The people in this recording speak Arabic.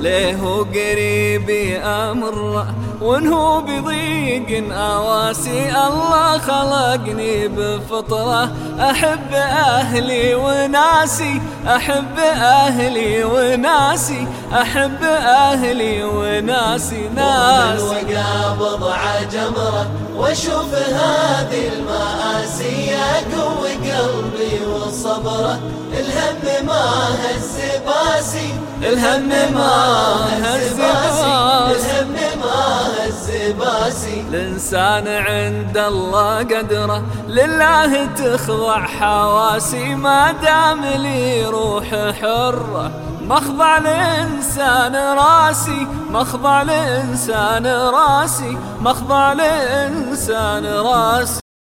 ليه قريبي أمر وانه بضيق أواسي. الله خلقني بفطرة أحب أهلي وناسي. أحب أهلي وناسي أحب أهلي وناسي. ناسي وقابض جمرة واشوف هذه المآسي. قوي قلبي وصبرة الهم ما هز باسي. الهم ما هز الهم ما هز باسي. الإنسان عند الله قدره لله تخضع حواسي. ما دام لي روح حرة مخضع الإنسان راسي مخضع الإنسان راسي مخضع الإنسان راسي.